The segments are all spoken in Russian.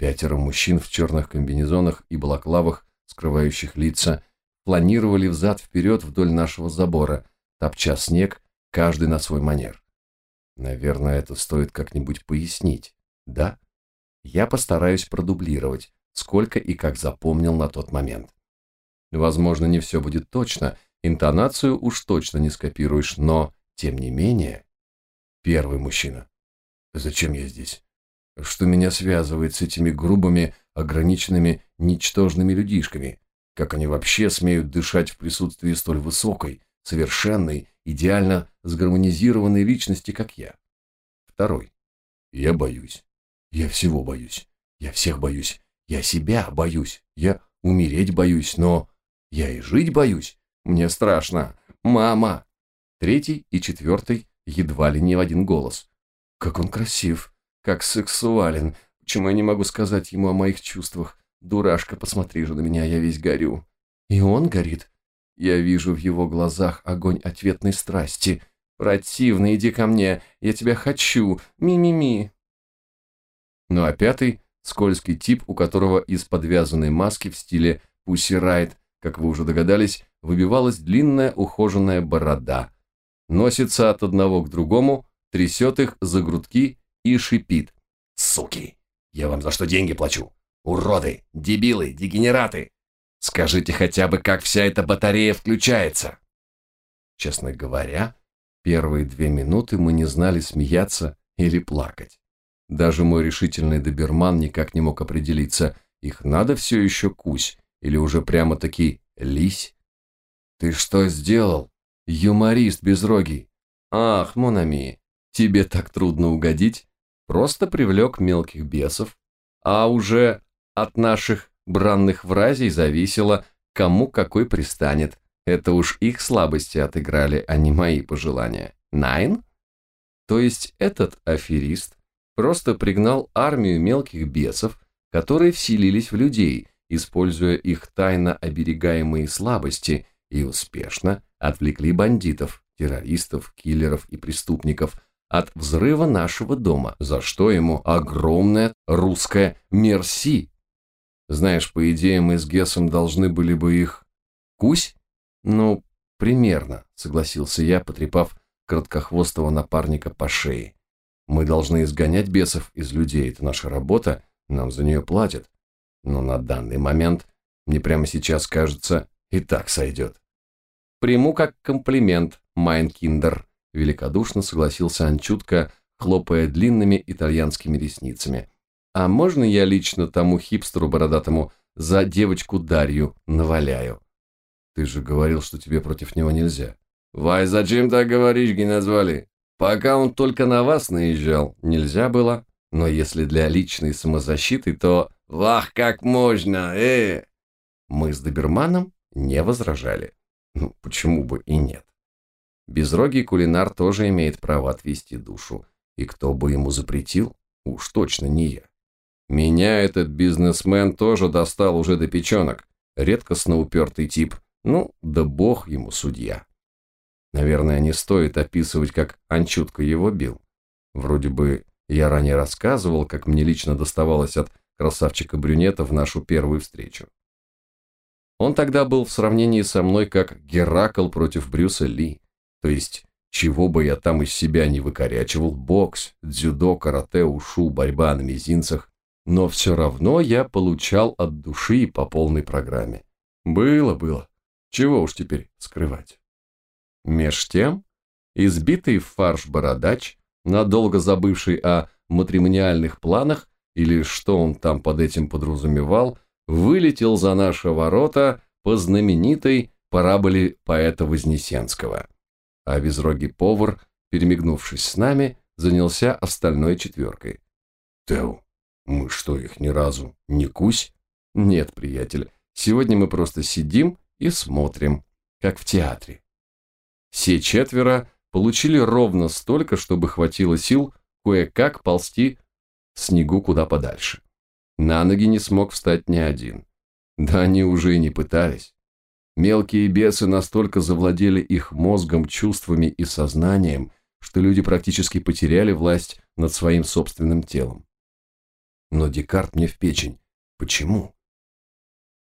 Пятеро мужчин в черных комбинезонах и балаклавах, скрывающих лица, планировали взад-вперед вдоль нашего забора, топча снег, каждый на свой манер. Наверное, это стоит как-нибудь пояснить, да? Я постараюсь продублировать, сколько и как запомнил на тот момент. Возможно, не все будет точно, интонацию уж точно не скопируешь, но, тем не менее... Первый мужчина. Зачем я здесь? Что меня связывает с этими грубыми, ограниченными, ничтожными людишками? Как они вообще смеют дышать в присутствии столь высокой, совершенной, идеально сгармонизированной личности, как я? Второй. Я боюсь. Я всего боюсь. Я всех боюсь. Я себя боюсь. Я умереть боюсь, но я и жить боюсь. Мне страшно. Мама. Третий и четвертый едва ли не в один голос. Как он красив, как сексуален. Почему я не могу сказать ему о моих чувствах? Дурашка, посмотри же на меня, я весь горю. И он горит. Я вижу в его глазах огонь ответной страсти. Противно, иди ко мне, я тебя хочу, ми-ми-ми. Ну а пятый – скользкий тип, у которого из подвязанной маски в стиле Pussy Riot, как вы уже догадались, выбивалась длинная ухоженная борода. Носится от одного к другому, трясет их за грудки и шипит. «Суки! Я вам за что деньги плачу? Уроды! Дебилы! Дегенераты! Скажите хотя бы, как вся эта батарея включается!» Честно говоря, первые две минуты мы не знали, смеяться или плакать. Даже мой решительный доберман никак не мог определиться, их надо все еще кусь или уже прямо-таки лись. «Ты что сделал? Юморист безрогий!» «Ах, Монами, тебе так трудно угодить? Просто привлек мелких бесов, а уже от наших бранных вразей зависело, кому какой пристанет. Это уж их слабости отыграли, а не мои пожелания. Найн? То есть этот аферист просто пригнал армию мелких бесов, которые вселились в людей, используя их тайно оберегаемые слабости, и успешно отвлекли бандитов, террористов, киллеров и преступников от взрыва нашего дома, за что ему огромное русское «мерси». Знаешь, по идее, мы с Гессом должны были бы их... Кусь? Ну, примерно, согласился я, потрепав краткохвостого напарника по шее. Мы должны изгонять бесов из людей, это наша работа, нам за нее платят. Но на данный момент, мне прямо сейчас кажется, и так сойдет. Приму как комплимент, mein Kinder, великодушно согласился Анчутка, хлопая длинными итальянскими ресницами. А можно я лично тому хипстеру бородатому за девочку Дарью наваляю? Ты же говорил, что тебе против него нельзя. Вай, зачем так говоришь, назвали? Пока он только на вас наезжал, нельзя было. Но если для личной самозащиты, то... Вах, как можно, э! Мы с доберманом не возражали. Ну, почему бы и нет? Безрогий кулинар тоже имеет право отвести душу. И кто бы ему запретил, уж точно не я. Меня этот бизнесмен тоже достал уже до печенок. Редкостно упертый тип. Ну, да бог ему судья. Наверное, не стоит описывать, как Анчутка его бил. Вроде бы я ранее рассказывал, как мне лично доставалось от красавчика-брюнета в нашу первую встречу. Он тогда был в сравнении со мной как Геракл против Брюса Ли. То есть, чего бы я там из себя не выкорячивал, бокс, дзюдо, карате, ушу, борьба на мизинцах, но все равно я получал от души по полной программе. Было, было. Чего уж теперь скрывать. Меж тем, избитый в фарш бородач, надолго забывший о матримониальных планах, или что он там под этим подразумевал, вылетел за наши ворота по знаменитой параболе поэта Вознесенского. А безрогий повар, перемигнувшись с нами, занялся остальной четверкой. «Тео, мы что, их ни разу не кусь?» «Нет, приятель, сегодня мы просто сидим и смотрим, как в театре». Все четверо получили ровно столько, чтобы хватило сил кое-как ползти снегу куда подальше. На ноги не смог встать ни один. Да они уже и не пытались. Мелкие бесы настолько завладели их мозгом, чувствами и сознанием, что люди практически потеряли власть над своим собственным телом. но Декарт мне в печень. Почему?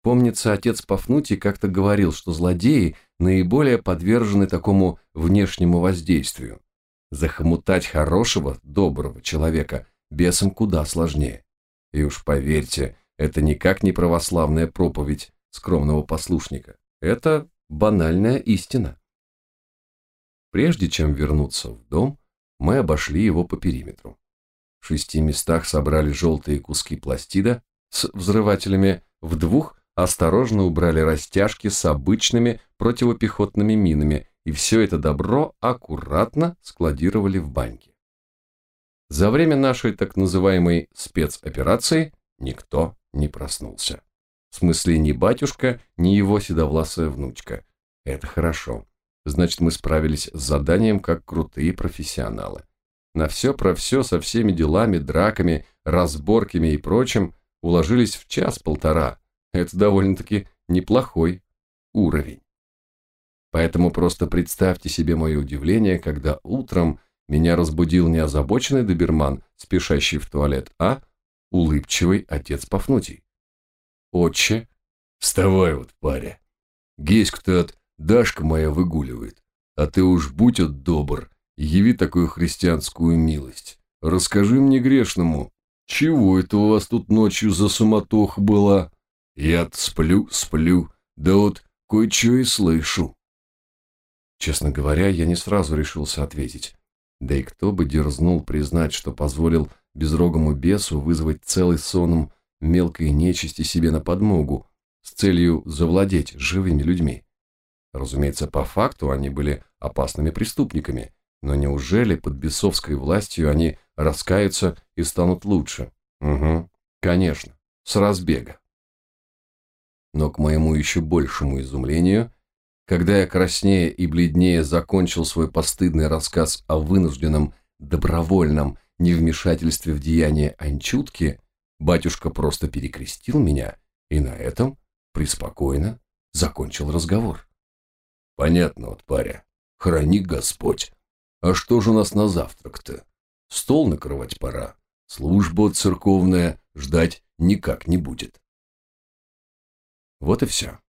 Помнится, отец Пафнутий как-то говорил, что злодеи наиболее подвержены такому внешнему воздействию. Захомутать хорошего, доброго человека бесом куда сложнее. И уж поверьте, это никак не православная проповедь скромного послушника. Это банальная истина. Прежде чем вернуться в дом, мы обошли его по периметру. В шести местах собрали желтые куски пластида с взрывателями, в двух осторожно убрали растяжки с обычными противопехотными минами, и все это добро аккуратно складировали в баньке. За время нашей так называемой спецоперации никто не проснулся. В смысле ни батюшка, ни его седовласая внучка. Это хорошо. Значит, мы справились с заданием как крутые профессионалы. На все про все со всеми делами, драками, разборками и прочим уложились в час-полтора. Это довольно-таки неплохой уровень. Поэтому просто представьте себе мое удивление, когда утром меня разбудил не озабоченный доберман, спешащий в туалет, а улыбчивый отец Пафнутий. «Отче?» «Вставай вот, паря. Геську-то от Дашка моя выгуливает, а ты уж будь от добр, яви такую христианскую милость. Расскажи мне грешному, чего это у вас тут ночью за суматох была? я сплю, сплю, да вот кое-что и слышу». Честно говоря, я не сразу решился ответить. Да и кто бы дерзнул признать, что позволил безрогому бесу вызвать целый соном мелкой нечисти себе на подмогу с целью завладеть живыми людьми. Разумеется, по факту они были опасными преступниками, но неужели под бесовской властью они раскаются и станут лучше? Угу, конечно, с разбега. Но к моему еще большему изумлению, когда я краснее и бледнее закончил свой постыдный рассказ о вынужденном, добровольном невмешательстве в деяние Анчутки, батюшка просто перекрестил меня и на этом преспокойно закончил разговор. Понятно вот, паря. Храни Господь. А что же у нас на завтрак-то? Стол накрывать пора. Служба церковная ждать никак не будет. Вот и все.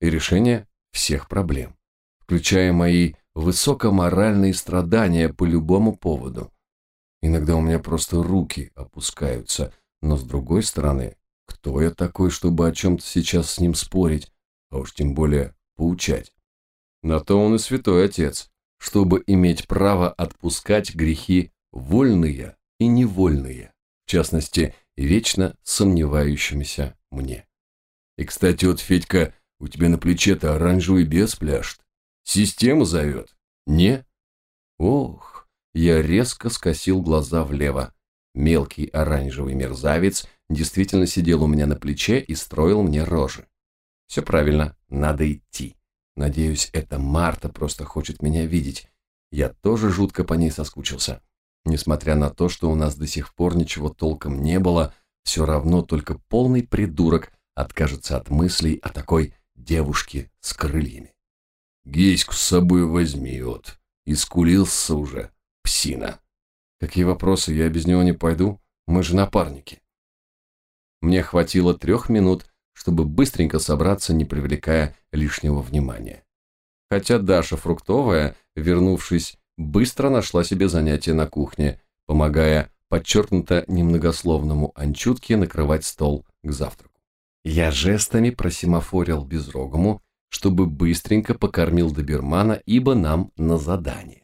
И решение всех проблем, включая мои высокоморальные страдания по любому поводу. Иногда у меня просто руки опускаются, но с другой стороны, кто я такой, чтобы о чем-то сейчас с ним спорить, а уж тем более поучать? На то он и святой отец, чтобы иметь право отпускать грехи вольные и невольные, в частности, вечно сомневающимися мне. И, кстати, вот, Федька, у тебя на плече-то оранжевый бес пляшет. Система зовет. Не? Ох, я резко скосил глаза влево. Мелкий оранжевый мерзавец действительно сидел у меня на плече и строил мне рожи. Все правильно, надо идти. Надеюсь, это Марта просто хочет меня видеть. Я тоже жутко по ней соскучился. Несмотря на то, что у нас до сих пор ничего толком не было, все равно только полный придурок откажется от мыслей о такой девушке с крыльями. Геську с собой возьми, вот. Искулился уже, псина. Какие вопросы, я без него не пойду, мы же напарники. Мне хватило трех минут, чтобы быстренько собраться, не привлекая лишнего внимания. Хотя Даша Фруктовая, вернувшись, быстро нашла себе занятие на кухне, помогая подчеркнуто немногословному Анчутке накрывать стол к завтраку. Я жестами просимофорил безрогому, чтобы быстренько покормил добермана, ибо нам на задание.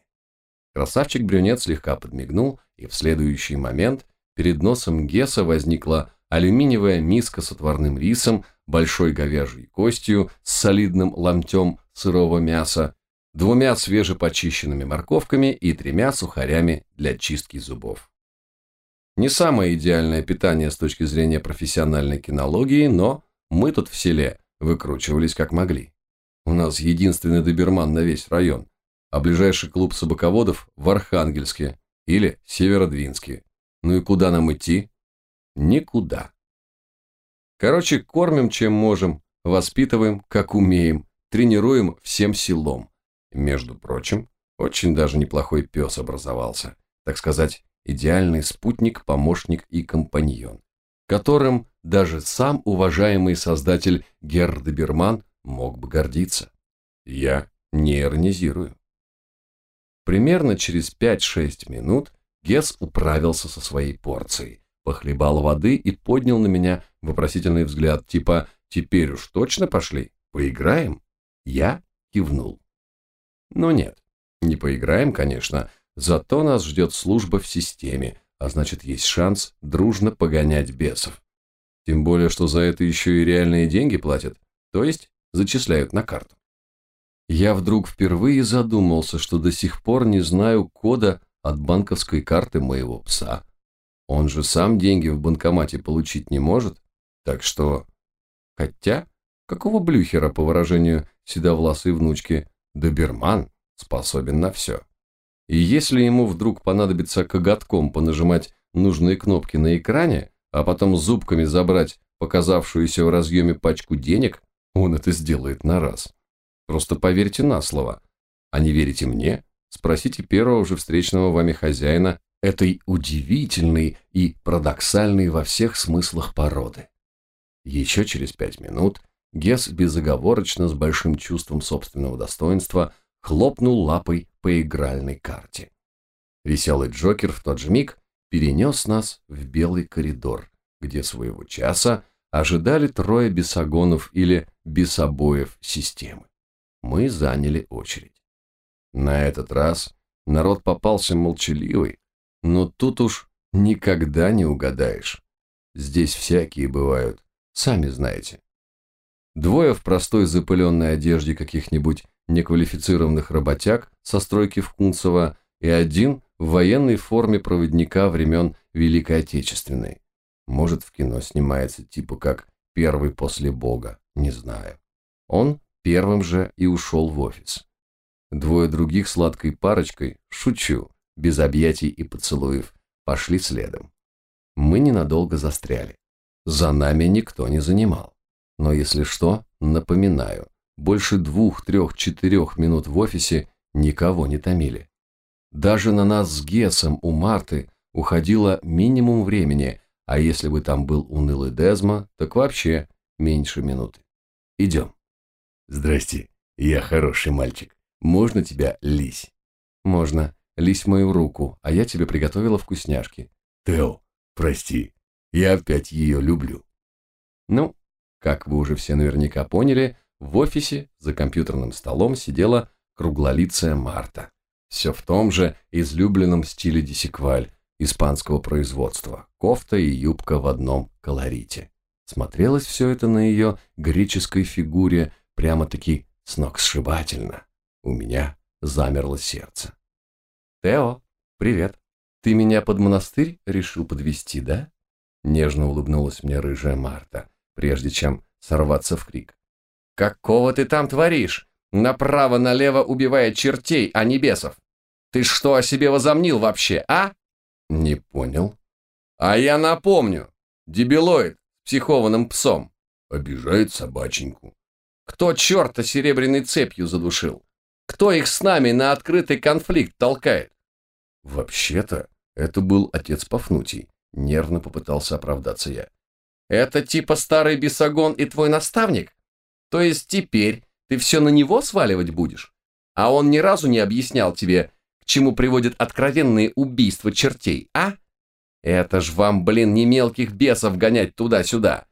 Красавчик-брюнет слегка подмигнул, и в следующий момент перед носом Геса возникла алюминиевая миска с отварным рисом, большой говяжьей костью с солидным ломтем сырого мяса, двумя свежепочищенными морковками и тремя сухарями для чистки зубов. Не самое идеальное питание с точки зрения профессиональной кинологии, но мы тут в селе выкручивались как могли. У нас единственный доберман на весь район, а ближайший клуб собаководов в Архангельске или Северодвинске. Ну и куда нам идти? Никуда. Короче, кормим чем можем, воспитываем как умеем, тренируем всем селом. Между прочим, очень даже неплохой пес образовался. Так сказать, идеальный спутник, помощник и компаньон. которым даже сам уважаемый создатель Гердеберман мог бы гордиться. Я не иронизирую. Примерно через 5-6 минут Гес управился со своей порцией, похлебал воды и поднял на меня вопросительный взгляд, типа «Теперь уж точно пошли? Поиграем?» Я кивнул. Но нет, не поиграем, конечно, зато нас ждет служба в системе, а значит есть шанс дружно погонять бесов. Тем более, что за это еще и реальные деньги платят, то есть зачисляют на карту. Я вдруг впервые задумался, что до сих пор не знаю кода от банковской карты моего пса. Он же сам деньги в банкомате получить не может, так что... Хотя, какого блюхера, по выражению седовласой внучки, доберман способен на все. И если ему вдруг понадобится коготком понажимать нужные кнопки на экране, а потом зубками забрать показавшуюся в разъеме пачку денег, он это сделает на раз. Просто поверьте на слово. А не верите мне? Спросите первого же встречного вами хозяина этой удивительной и парадоксальной во всех смыслах породы. Еще через пять минут Гес безоговорочно с большим чувством собственного достоинства хлопнул лапой по игральной карте. Веселый Джокер в тот же миг перенес нас в белый коридор, где своего часа ожидали трое бесогонов или бесобоев системы. Мы заняли очередь. На этот раз народ попался молчаливый, но тут уж никогда не угадаешь. Здесь всякие бывают, сами знаете. Двое в простой запыленной одежде каких-нибудь неквалифицированных работяг со стройки в Кунцево и один в военной форме проводника времен Великой Отечественной. Может, в кино снимается типа как «Первый после Бога», не знаю. Он первым же и ушел в офис. Двое других сладкой парочкой, шучу, без объятий и поцелуев, пошли следом. Мы ненадолго застряли. За нами никто не занимал. Но если что, напоминаю, больше двух, трех, четырех минут в офисе никого не томили. Даже на нас с Гесом у Марты уходило минимум времени, а если бы там был унылый Дезма, так вообще меньше минуты. Идем. Здрасте, я хороший мальчик. Можно тебя лись? Можно. Лись мою руку, а я тебе приготовила вкусняшки. Тео, прости, я опять ее люблю. Ну, как вы уже все наверняка поняли, в офисе за компьютерным столом сидела круглолицая Марта. Все в том же излюбленном стиле десикваль испанского производства. Кофта и юбка в одном колорите. Смотрелось все это на ее греческой фигуре прямо-таки сногсшибательно. У меня замерло сердце. «Тео, привет. Ты меня под монастырь решил подвести, да?» Нежно улыбнулась мне рыжая Марта, прежде чем сорваться в крик. «Какого ты там творишь? Направо-налево убивая чертей, а не бесов. Ты что о себе возомнил вообще, а?» «Не понял». «А я напомню. Дебилоид с психованным псом». «Обижает собаченьку». «Кто черта серебряной цепью задушил? Кто их с нами на открытый конфликт толкает?» «Вообще-то, это был отец Пафнутий», — нервно попытался оправдаться я. «Это типа старый бесогон и твой наставник?» То есть теперь ты все на него сваливать будешь? А он ни разу не объяснял тебе, к чему приводят откровенные убийства чертей, а? Это ж вам, блин, не мелких бесов гонять туда-сюда.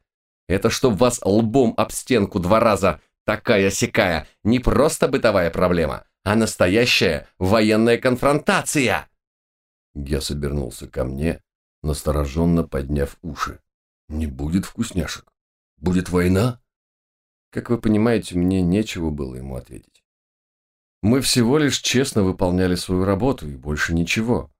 Это чтоб вас лбом об стенку два раза такая-сякая, не просто бытовая проблема, а настоящая военная конфронтация. Гес обернулся ко мне, настороженно подняв уши. Не будет вкусняшек. Будет война? Как вы понимаете, мне нечего было ему ответить. Мы всего лишь честно выполняли свою работу и больше ничего.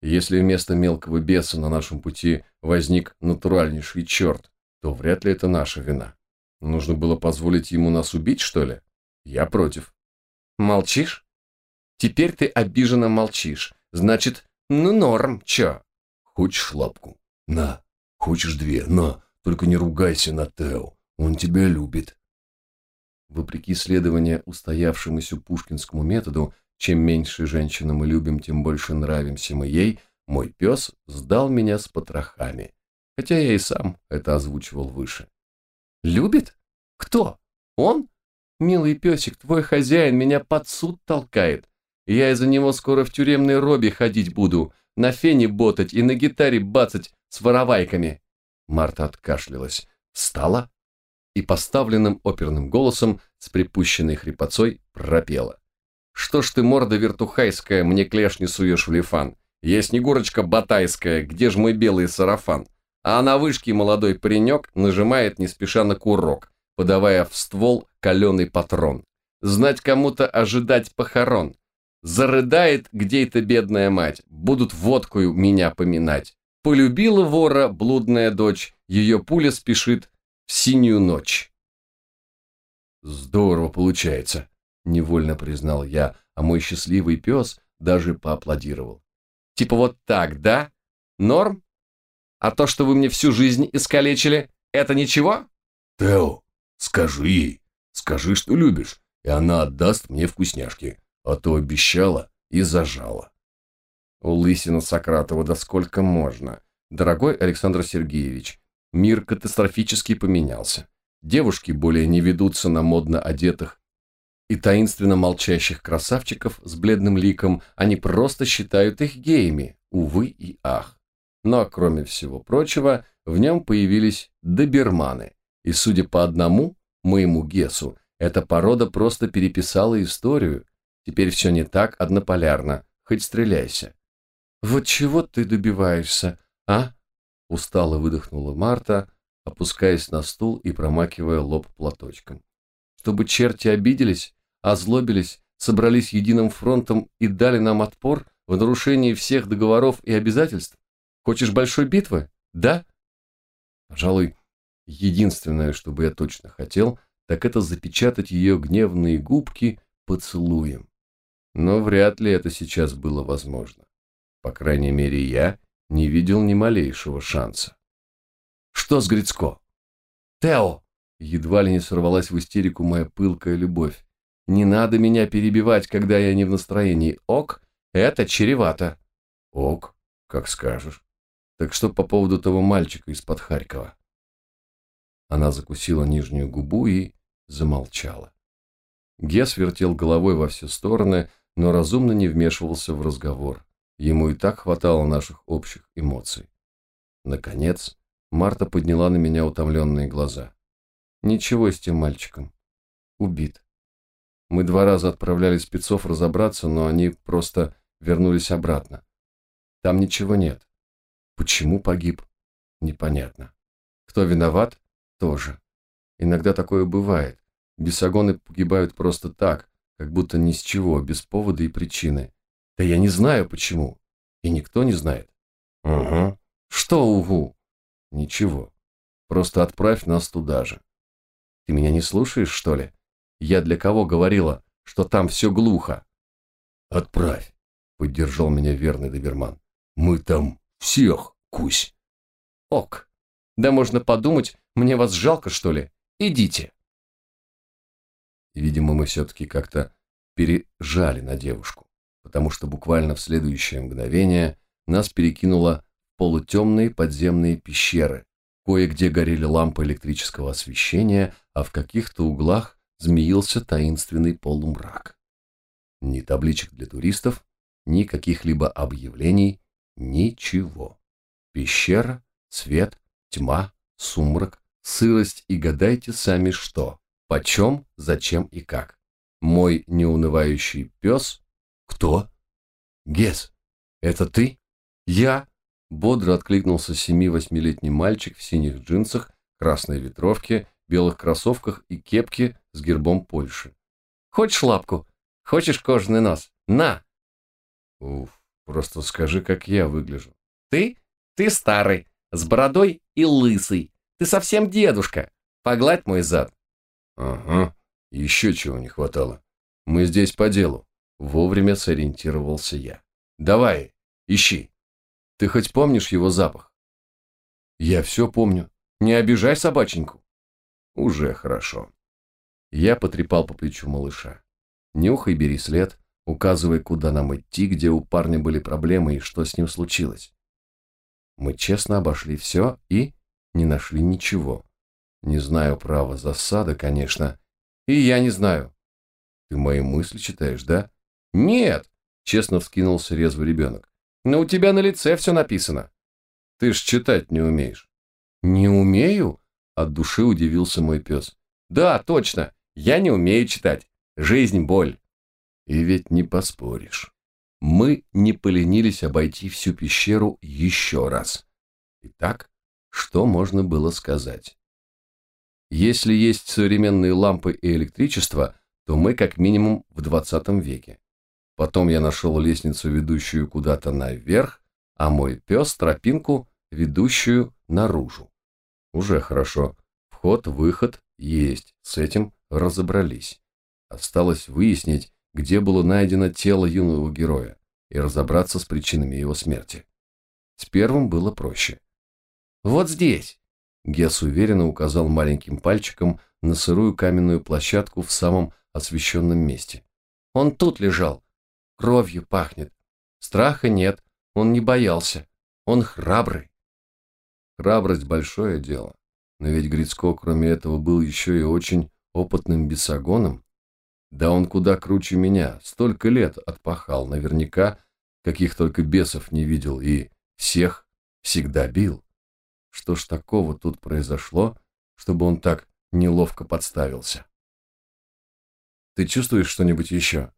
Если вместо мелкого беса на нашем пути возник натуральнейший черт, то вряд ли это наша вина. Нужно было позволить ему нас убить, что ли? Я против. Молчишь? Теперь ты обиженно молчишь. Значит, ну норм, чё? Хочешь лапку? На. Хочешь две? На. Только не ругайся на Тео. Он тебя любит. Вопреки следованию устоявшемуся пушкинскому методу, чем меньше женщину мы любим, тем больше нравимся мы ей, мой пес сдал меня с потрохами. Хотя я и сам это озвучивал выше. Любит? Кто? Он? Милый песик, твой хозяин меня под суд толкает. Я из-за него скоро в тюремной робе ходить буду, на фене ботать и на гитаре бацать с воровайками. Марта откашлялась, встала и поставленным оперным голосом с припущенной хрипотцой пропела. «Что ж ты, морда вертухайская, мне клешни суешь в лифан? Я снегурочка батайская, где ж мой белый сарафан?» А на вышке молодой паренек нажимает не спеша на курок, подавая в ствол каленый патрон. Знать кому-то ожидать похорон. Зарыдает где-то бедная мать, будут водкою меня поминать. Полюбила вора блудная дочь, ее пуля спешит в синюю ночь. Здорово получается, невольно признал я, а мой счастливый пес даже поаплодировал. Типа вот так, да? Норм? А то, что вы мне всю жизнь искалечили, это ничего? Тео, скажи ей, скажи, что любишь, и она отдаст мне вкусняшки, а то обещала и зажала. У Лысина Сократова, да сколько можно? Дорогой Александр Сергеевич, Мир катастрофически поменялся. Девушки более не ведутся на модно одетых и таинственно молчащих красавчиков с бледным ликом, они просто считают их геями, увы и ах. Но, кроме всего прочего, в нем появились доберманы, и, судя по одному, моему Гесу, эта порода просто переписала историю, теперь все не так однополярно, хоть стреляйся. «Вот чего ты добиваешься, а?» Устало выдохнула Марта, опускаясь на стул и промакивая лоб платочком. Чтобы черти обиделись, озлобились, собрались единым фронтом и дали нам отпор в нарушении всех договоров и обязательств? Хочешь большой битвы? Да? Пожалуй, единственное, что бы я точно хотел, так это запечатать ее гневные губки поцелуем. Но вряд ли это сейчас было возможно. По крайней мере, я не видел ни малейшего шанса. «Что с Грицко?» «Тео!» Едва ли не сорвалась в истерику моя пылкая любовь. «Не надо меня перебивать, когда я не в настроении. Ок, это чревато». «Ок, как скажешь. Так что по поводу того мальчика из-под Харькова?» Она закусила нижнюю губу и замолчала. Гес вертел головой во все стороны, но разумно не вмешивался в разговор. Ему и так хватало наших общих эмоций. Наконец, Марта подняла на меня утомленные глаза. Ничего с тем мальчиком. Убит. Мы два раза отправляли спецов разобраться, но они просто вернулись обратно. Там ничего нет. Почему погиб? Непонятно. Кто виноват? Тоже. Иногда такое бывает. Бесогоны погибают просто так, как будто ни с чего, без повода и причины. Да я не знаю почему. И никто не знает. Угу. Что угу? Ничего. Просто отправь нас туда же. Ты меня не слушаешь, что ли? Я для кого говорила, что там все глухо? Отправь, поддержал меня верный доберман. Мы там всех, кусь. Ок. Да можно подумать, мне вас жалко, что ли? Идите. Видимо, мы все-таки как-то пережали на девушку потому что буквально в следующее мгновение нас перекинуло в полутемные подземные пещеры. Кое-где горели лампы электрического освещения, а в каких-то углах змеился таинственный полумрак. Ни табличек для туристов, ни каких-либо объявлений, ничего. Пещера, свет, тьма, сумрак, сырость и гадайте сами что, почем, зачем и как. Мой неунывающий пес «Кто?» «Гес, это ты?» «Я?» Бодро откликнулся семи-восьмилетний мальчик в синих джинсах, красной ветровке, белых кроссовках и кепке с гербом Польши. «Хочешь лапку? Хочешь кожаный нос? На!» «Уф, просто скажи, как я выгляжу». «Ты? Ты старый, с бородой и лысый. Ты совсем дедушка. Погладь мой зад». «Ага, еще чего не хватало. Мы здесь по делу». Вовремя сориентировался я. «Давай, ищи. Ты хоть помнишь его запах?» «Я все помню. Не обижай собаченьку». «Уже хорошо». Я потрепал по плечу малыша. «Нюхай, бери след, указывай, куда нам идти, где у парня были проблемы и что с ним случилось». Мы честно обошли все и не нашли ничего. Не знаю права засада, конечно. И я не знаю. Ты мои мысли читаешь, да? Нет, честно вскинулся резвый ребенок. Но у тебя на лице все написано. Ты ж читать не умеешь. Не умею? От души удивился мой пес. Да, точно. Я не умею читать. Жизнь – боль. И ведь не поспоришь. Мы не поленились обойти всю пещеру еще раз. Итак, что можно было сказать? Если есть современные лампы и электричество, то мы как минимум в 20 веке. Потом я нашел лестницу, ведущую куда-то наверх, а мой пес – тропинку, ведущую наружу. Уже хорошо. Вход-выход есть, с этим разобрались. Осталось выяснить, где было найдено тело юного героя, и разобраться с причинами его смерти. С первым было проще. «Вот здесь!» Гес уверенно указал маленьким пальчиком на сырую каменную площадку в самом освещенном месте. «Он тут лежал. Кровью пахнет. Страха нет, он не боялся. Он храбрый». Храбрость – большое дело. Но ведь Грицко, кроме этого, был еще и очень опытным бесогоном. Да он куда круче меня, столько лет отпахал, наверняка, каких только бесов не видел, и всех всегда бил. Что ж такого тут произошло, чтобы он так неловко подставился? Ты чувствуешь что-нибудь еще?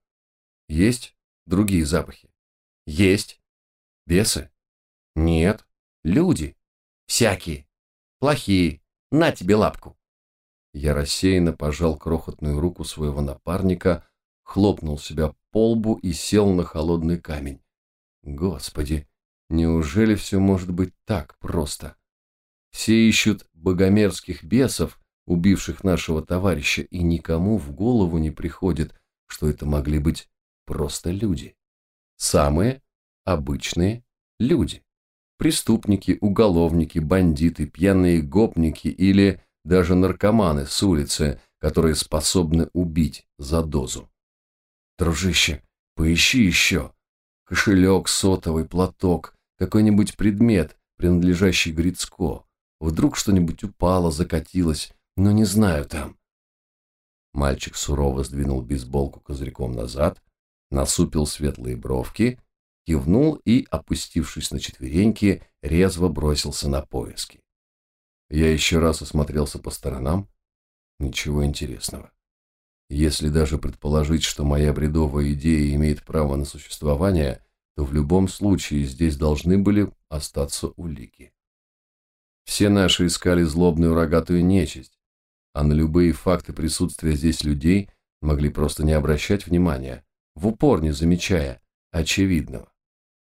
Есть другие запахи? Есть. Бесы? Нет. Люди. Всякие. Плохие. На тебе лапку. Я рассеянно пожал крохотную руку своего напарника, хлопнул себя по лбу и сел на холодный камень. Господи, неужели все может быть так просто? Все ищут богомерзких бесов, убивших нашего товарища, и никому в голову не приходит, что это могли быть просто люди. Самые обычные люди. Преступники, уголовники, бандиты, пьяные гопники или даже наркоманы с улицы, которые способны убить за дозу. Дружище, поищи еще. Кошелек, сотовый, платок, какой-нибудь предмет, принадлежащий Грицко. Вдруг что-нибудь упало, закатилось, но не знаю там. Мальчик сурово сдвинул бейсболку козырьком назад, насупил светлые бровки, кивнул и, опустившись на четвереньки, резво бросился на поиски. Я еще раз осмотрелся по сторонам. Ничего интересного. Если даже предположить, что моя бредовая идея имеет право на существование, то в любом случае здесь должны были остаться улики. Все наши искали злобную рогатую нечисть, а на любые факты присутствия здесь людей могли просто не обращать внимания, в упор не замечая очевидного,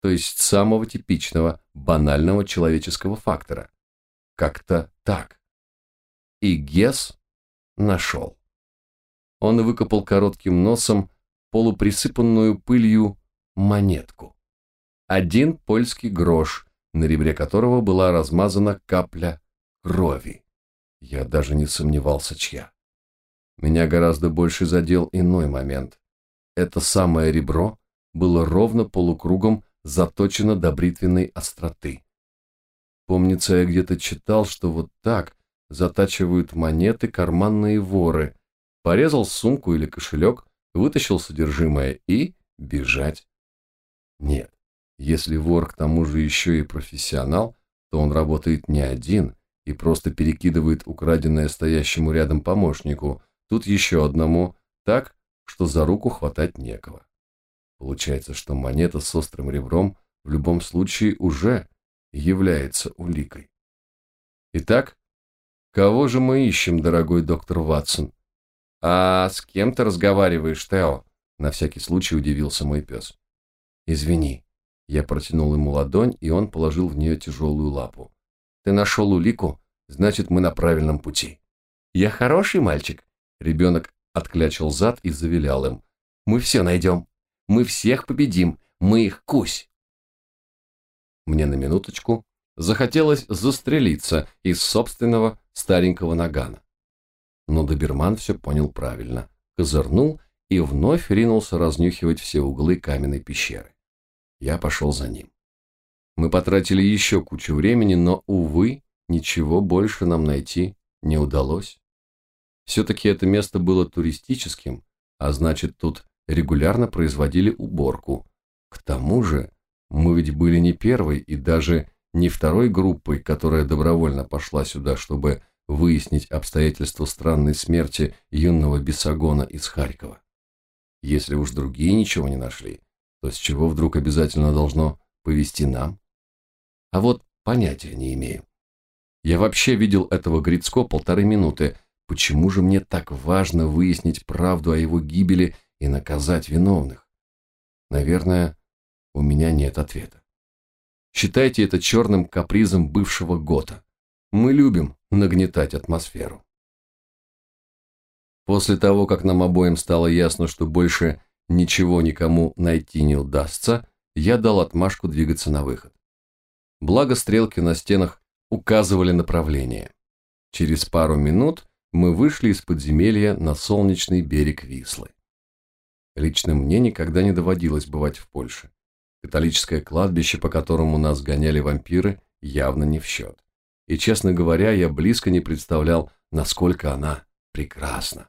то есть самого типичного, банального человеческого фактора. Как-то так. И Гес нашел. Он выкопал коротким носом полуприсыпанную пылью монетку. Один польский грош, на ребре которого была размазана капля крови. Я даже не сомневался, чья. Меня гораздо больше задел иной момент. Это самое ребро было ровно полукругом заточено до бритвенной остроты. Помнится, я где-то читал, что вот так затачивают монеты карманные воры. Порезал сумку или кошелек, вытащил содержимое и бежать. Нет, если вор к тому же еще и профессионал, то он работает не один и просто перекидывает украденное стоящему рядом помощнику, тут еще одному, так, что за руку хватать некого. Получается, что монета с острым ребром в любом случае уже является уликой. Итак, кого же мы ищем, дорогой доктор Ватсон? А с кем ты разговариваешь, Тео? На всякий случай удивился мой пес. Извини. Я протянул ему ладонь, и он положил в нее тяжелую лапу. Ты нашел улику, значит, мы на правильном пути. Я хороший мальчик. Ребенок отклячил зад и завилял им. Мы все найдем. Мы всех победим. Мы их кусь. Мне на минуточку захотелось застрелиться из собственного старенького нагана. Но доберман все понял правильно, козырнул и вновь ринулся разнюхивать все углы каменной пещеры. Я пошел за ним. Мы потратили еще кучу времени, но, увы, ничего больше нам найти не удалось. Все-таки это место было туристическим, а значит, тут регулярно производили уборку. К тому же, мы ведь были не первой и даже не второй группой, которая добровольно пошла сюда, чтобы выяснить обстоятельства странной смерти юного Бесогона из Харькова. Если уж другие ничего не нашли, то с чего вдруг обязательно должно повести нам? А вот понятия не имею. Я вообще видел этого Грицко полторы минуты. Почему же мне так важно выяснить правду о его гибели и наказать виновных? Наверное, у меня нет ответа. Считайте это черным капризом бывшего Гота. Мы любим нагнетать атмосферу. После того, как нам обоим стало ясно, что больше ничего никому найти не удастся, я дал отмашку двигаться на выход. Благо стрелки на стенах указывали направление. Через пару минут мы вышли из подземелья на солнечный берег Вислы. Лично мне никогда не доводилось бывать в Польше. Католическое кладбище, по которому нас гоняли вампиры, явно не в счет. И, честно говоря, я близко не представлял, насколько она прекрасна.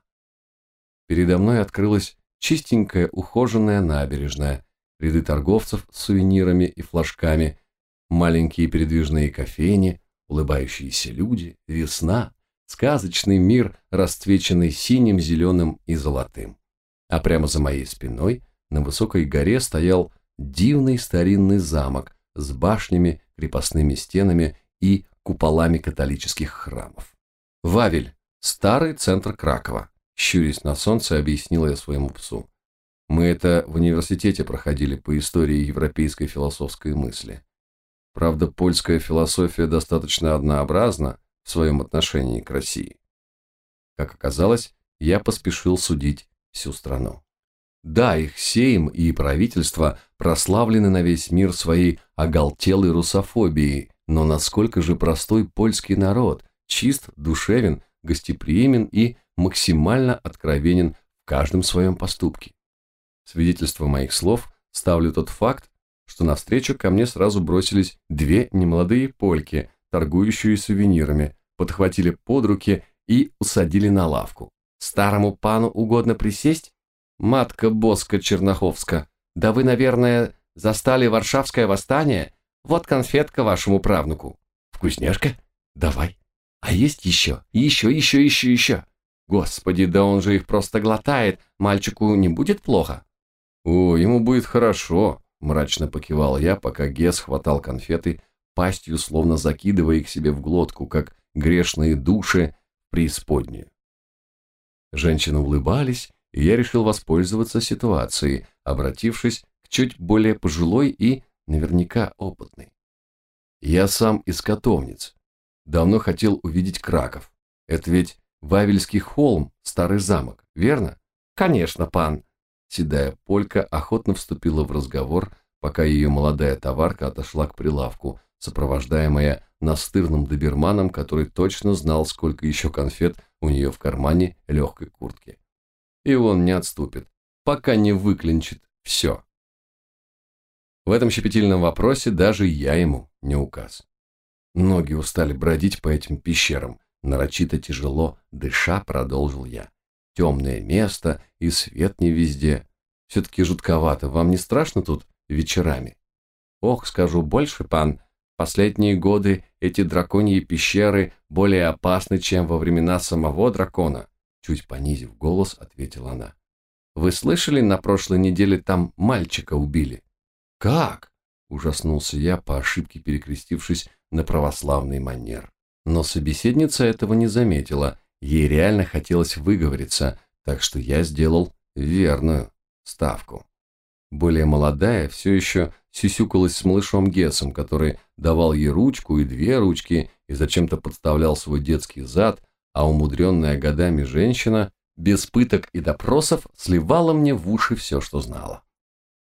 Передо мной открылась чистенькая, ухоженная набережная, ряды торговцев с сувенирами и флажками, маленькие передвижные кофейни, улыбающиеся люди, весна, сказочный мир, расцвеченный синим, зеленым и золотым. А прямо за моей спиной на высокой горе стоял дивный старинный замок с башнями, крепостными стенами и куполами католических храмов. Вавель – старый центр Кракова. Щурясь на солнце, объяснила я своему псу. Мы это в университете проходили по истории европейской философской мысли. Правда, польская философия достаточно однообразна в своем отношении к России. Как оказалось, я поспешил судить всю страну. Да, их сейм и правительство прославлены на весь мир своей оголтелой русофобией, но насколько же простой польский народ, чист, душевен, гостеприимен и максимально откровенен в каждом своем поступке. Свидетельство моих слов ставлю тот факт, что навстречу ко мне сразу бросились две немолодые польки, торгующие сувенирами, подхватили под руки и усадили на лавку. «Старому пану угодно присесть?» «Матка Боска Черноховска, да вы, наверное, застали Варшавское восстание? Вот конфетка вашему правнуку». «Вкусняшка? Давай. А есть еще? Еще, еще, еще, еще. Господи, да он же их просто глотает. Мальчику не будет плохо?» «О, ему будет хорошо», – мрачно покивал я, пока Гес хватал конфеты, пастью словно закидывая их себе в глотку, как грешные души преисподнюю. Женщины улыбались, и я решил воспользоваться ситуацией, обратившись к чуть более пожилой и наверняка опытной. Я сам из Котовниц. Давно хотел увидеть Краков. Это ведь Вавельский холм, старый замок, верно? Конечно, пан. Седая полька охотно вступила в разговор, пока ее молодая товарка отошла к прилавку, сопровождаемая настырным доберманом, который точно знал, сколько еще конфет у нее в кармане легкой куртки и он не отступит, пока не выклинчит все. В этом щепетильном вопросе даже я ему не указ. Ноги устали бродить по этим пещерам, нарочито тяжело, дыша, продолжил я. Темное место и свет не везде. Все-таки жутковато, вам не страшно тут вечерами? Ох, скажу больше, пан, последние годы эти драконьи пещеры более опасны, чем во времена самого дракона. Чуть понизив голос, ответила она. «Вы слышали, на прошлой неделе там мальчика убили?» «Как?» – ужаснулся я, по ошибке перекрестившись на православный манер. Но собеседница этого не заметила, ей реально хотелось выговориться, так что я сделал верную ставку. Более молодая все еще сюсюкалась с малышом Гесом, который давал ей ручку и две ручки и зачем-то подставлял свой детский зад, а умудренная годами женщина без пыток и допросов сливала мне в уши все, что знала.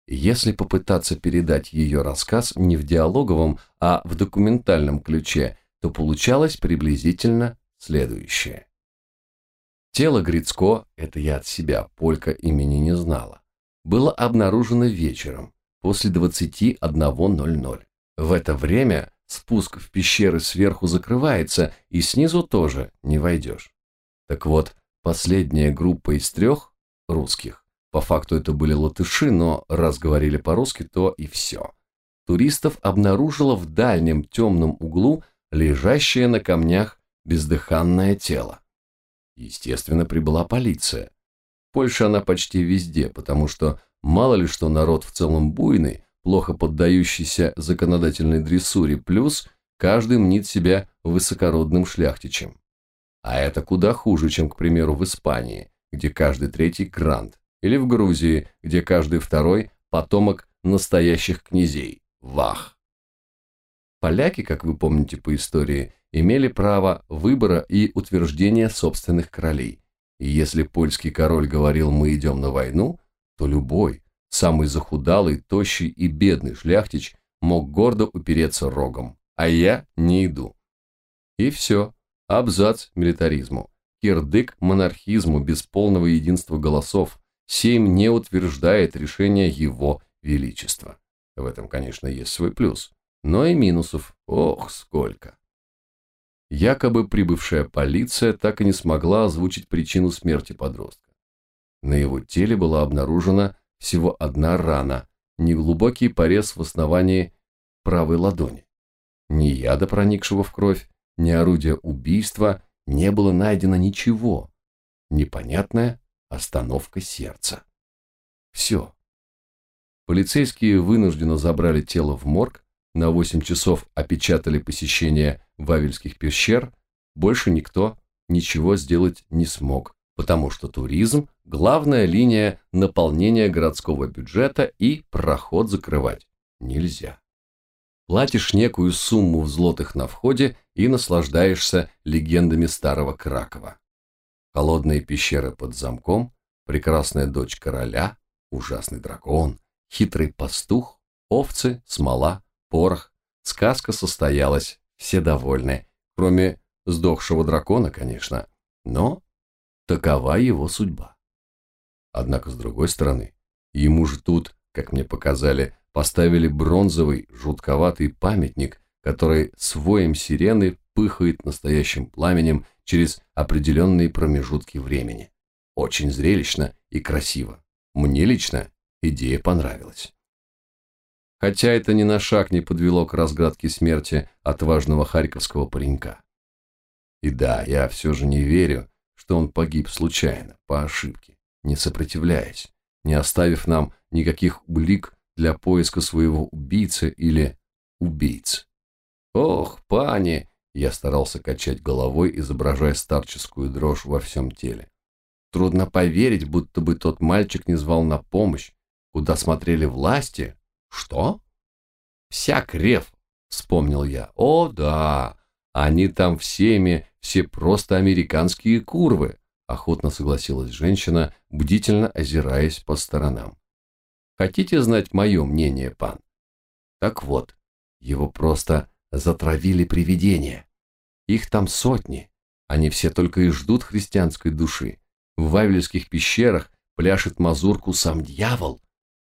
Если попытаться передать ее рассказ не в диалоговом, а в документальном ключе, то получалось приблизительно следующее. Тело Грицко, это я от себя, Полька имени не знала, было обнаружено вечером, после 21.00. В это время спуск в пещеры сверху закрывается, и снизу тоже не войдешь. Так вот, последняя группа из трех русских, по факту это были латыши, но раз говорили по-русски, то и все, туристов обнаружила в дальнем темном углу лежащее на камнях бездыханное тело. Естественно, прибыла полиция. В Польше она почти везде, потому что мало ли что народ в целом буйный, плохо поддающийся законодательной дрессуре, плюс каждый мнит себя высокородным шляхтичем. А это куда хуже, чем, к примеру, в Испании, где каждый третий грант, или в Грузии, где каждый второй потомок настоящих князей, вах. Поляки, как вы помните по истории, имели право выбора и утверждения собственных королей. И если польский король говорил «мы идем на войну», то любой, самый захудалый, тощий и бедный шляхтич мог гордо упереться рогом, а я не иду. И все, абзац милитаризму, кирдык монархизму без полного единства голосов, Сейм не утверждает решение его величества. В этом, конечно, есть свой плюс но и минусов, ох, сколько. Якобы прибывшая полиция так и не смогла озвучить причину смерти подростка. На его теле была обнаружена всего одна рана, неглубокий порез в основании правой ладони. Ни яда, проникшего в кровь, ни орудия убийства, не было найдено ничего. Непонятная остановка сердца. Все. Полицейские вынужденно забрали тело в морг, на 8 часов опечатали посещение Вавельских пещер, больше никто ничего сделать не смог, потому что туризм – главная линия наполнения городского бюджета и проход закрывать нельзя. Платишь некую сумму в злотых на входе и наслаждаешься легендами старого Кракова. Холодные пещеры под замком, прекрасная дочь короля, ужасный дракон, хитрый пастух, овцы, смола, порох. Сказка состоялась, все довольны, кроме сдохшего дракона, конечно, но такова его судьба. Однако, с другой стороны, ему же тут, как мне показали, поставили бронзовый, жутковатый памятник, который с воем сирены пыхает настоящим пламенем через определенные промежутки времени. Очень зрелищно и красиво. Мне лично идея понравилась хотя это ни на шаг не подвело к разгадке смерти отважного харьковского паренька. И да, я все же не верю, что он погиб случайно, по ошибке, не сопротивляясь, не оставив нам никаких улик для поиска своего убийцы или убийц. Ох, пани, я старался качать головой, изображая старческую дрожь во всем теле. Трудно поверить, будто бы тот мальчик не звал на помощь, куда смотрели власти, что? Всяк рев, вспомнил я. О, да, они там всеми, все просто американские курвы, охотно согласилась женщина, бдительно озираясь по сторонам. Хотите знать мое мнение, пан? Так вот, его просто затравили привидения. Их там сотни, они все только и ждут христианской души. В Вавельских пещерах пляшет мазурку сам дьявол.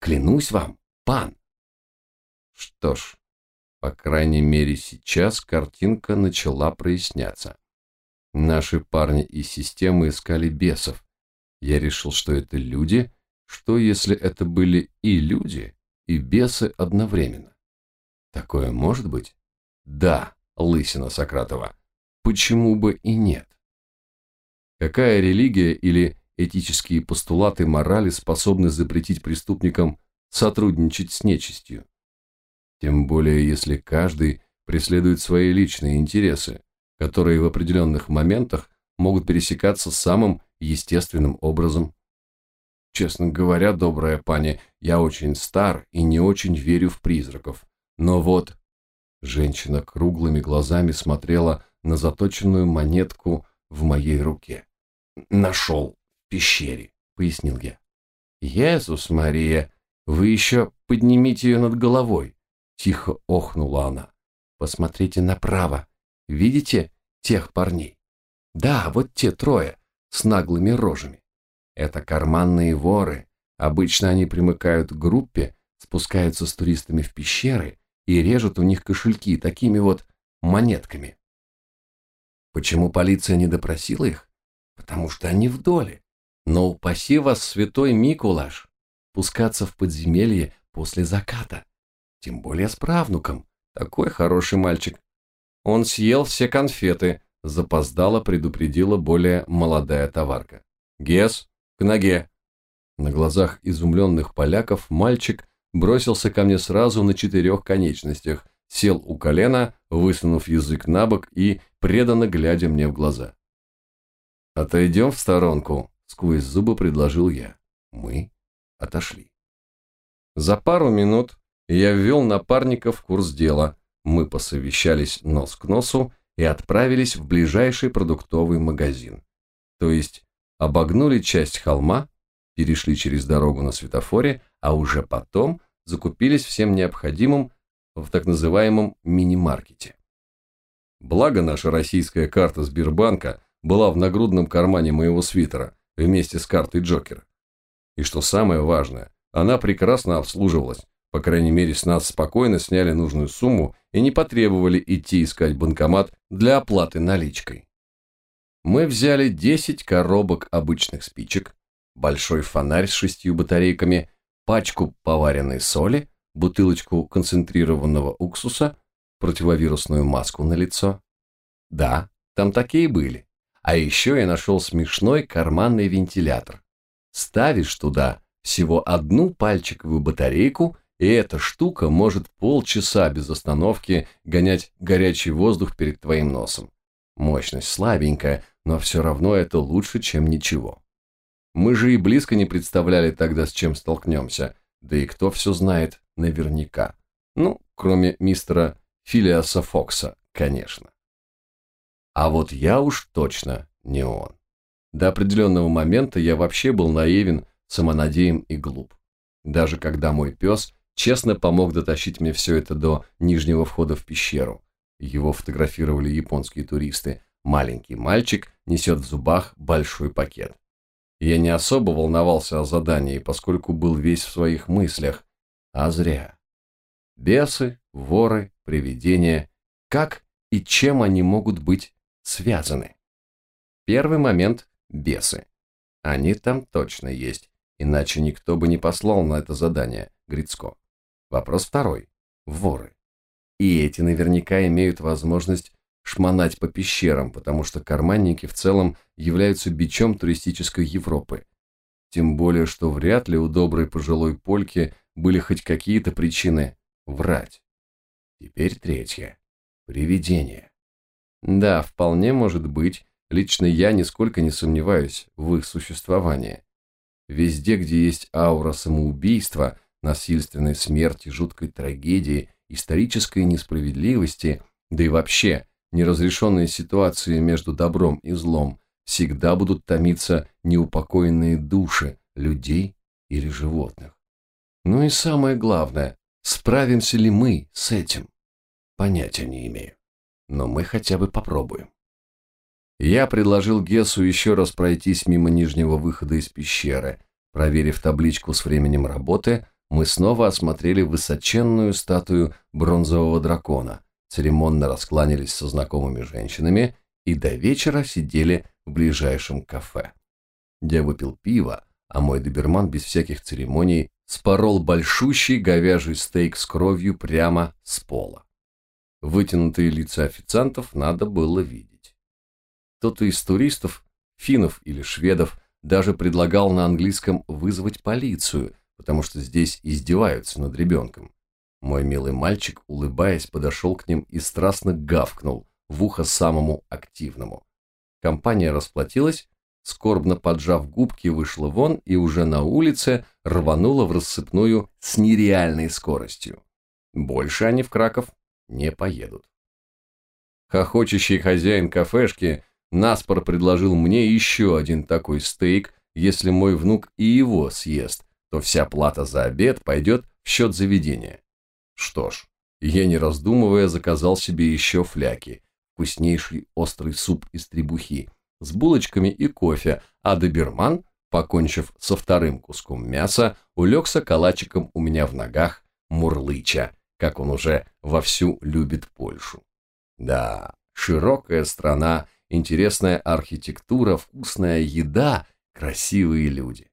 Клянусь вам, пан. Что ж, по крайней мере сейчас картинка начала проясняться. Наши парни из системы искали бесов. Я решил, что это люди, что если это были и люди, и бесы одновременно? Такое может быть? Да, лысина Сократова. Почему бы и нет? Какая религия или этические постулаты морали способны запретить преступникам сотрудничать с нечистью? Тем более, если каждый преследует свои личные интересы, которые в определенных моментах могут пересекаться самым естественным образом. Честно говоря, добрая пани, я очень стар и не очень верю в призраков. Но вот... Женщина круглыми глазами смотрела на заточенную монетку в моей руке. «Нашел в пещере», — пояснил я. «Иисус Мария, вы еще поднимите ее над головой. Тихо охнула она. Посмотрите направо. Видите тех парней? Да, вот те трое с наглыми рожами. Это карманные воры. Обычно они примыкают к группе, спускаются с туристами в пещеры, и режет у них кошельки такими вот монетками. Почему полиция не допросила их? Потому что они в доле. Но упаси вас, святой Микулаш, пускаться в подземелье после заката. Тем более с правнуком. Такой хороший мальчик. Он съел все конфеты, запоздало предупредила более молодая товарка. «Гес, к ноге!» На глазах изумленных поляков мальчик бросился ко мне сразу на четырех конечностях, сел у колена, высунув язык на бок и преданно глядя мне в глаза. «Отойдем в сторонку», — сквозь зубы предложил я. Мы отошли. За пару минут я ввел напарника в курс дела. Мы посовещались нос к носу и отправились в ближайший продуктовый магазин. То есть обогнули часть холма, перешли через дорогу на светофоре, а уже потом закупились всем необходимым в так называемом мини-маркете. Благо наша российская карта Сбербанка была в нагрудном кармане моего свитера вместе с картой Джокера. И что самое важное, она прекрасно обслуживалась, по крайней мере с нас спокойно сняли нужную сумму и не потребовали идти искать банкомат для оплаты наличкой. Мы взяли 10 коробок обычных спичек, большой фонарь с шестью батарейками, пачку поваренной соли, бутылочку концентрированного уксуса, противовирусную маску на лицо. Да, там такие были. А еще я нашел смешной карманный вентилятор. Ставишь туда всего одну пальчиковую батарейку, и эта штука может полчаса без остановки гонять горячий воздух перед твоим носом. Мощность слабенькая, но все равно это лучше, чем ничего. Мы же и близко не представляли тогда, с чем столкнемся, да и кто все знает наверняка. Ну, кроме мистера Филиаса Фокса, конечно. А вот я уж точно не он. До определенного момента я вообще был наивен, самонадеян и глуп. Даже когда мой пес честно помог дотащить мне все это до нижнего входа в пещеру. Его фотографировали японские туристы. Маленький мальчик несет в зубах большой пакет. Я не особо волновался о задании, поскольку был весь в своих мыслях, а зря. Бесы, воры, привидения, как и чем они могут быть связаны? Первый момент – бесы. Они там точно есть, иначе никто бы не послал на это задание, Грицко. Вопрос второй – воры. И эти наверняка имеют возможность шмонать по пещерам, потому что карманники в целом являются бичом туристической Европы. Тем более, что вряд ли у доброй пожилой польки были хоть какие-то причины врать. Теперь третье. Привидение. Да, вполне может быть, лично я нисколько не сомневаюсь в их существовании. Везде, где есть аура самоубийства, насильственной смерти, жуткой трагедии, исторической несправедливости, да и вообще неразрешенные ситуации между добром и злом, всегда будут томиться неупокоенные души людей или животных. Ну и самое главное, справимся ли мы с этим? Понятия не имею. Но мы хотя бы попробуем. Я предложил Гесу еще раз пройтись мимо нижнего выхода из пещеры. Проверив табличку с временем работы, мы снова осмотрели высоченную статую бронзового дракона, церемонно раскланялись со знакомыми женщинами и до вечера сидели в ближайшем кафе. Я выпил пиво, а мой доберман без всяких церемоний спорол большущий говяжий стейк с кровью прямо с пола. Вытянутые лица официантов надо было видеть. Кто-то из туристов, финнов или шведов, даже предлагал на английском вызвать полицию, потому что здесь издеваются над ребенком. Мой милый мальчик, улыбаясь, подошел к ним и страстно гавкнул в ухо самому активному. Компания расплатилась, скорбно поджав губки, вышла вон и уже на улице рванула в рассыпную с нереальной скоростью. Больше они в Краков не поедут. Хохочущий хозяин кафешки наспор предложил мне еще один такой стейк, если мой внук и его съест, то вся плата за обед пойдет в счет заведения. Что ж, я не раздумывая заказал себе еще фляки, вкуснейший острый суп из требухи, с булочками и кофе, а доберман, покончив со вторым куском мяса, улегся калачиком у меня в ногах, мурлыча. как он уже вовсю любит Польшу. Да, широкая страна, интересная архитектура, вкусная еда, красивые люди.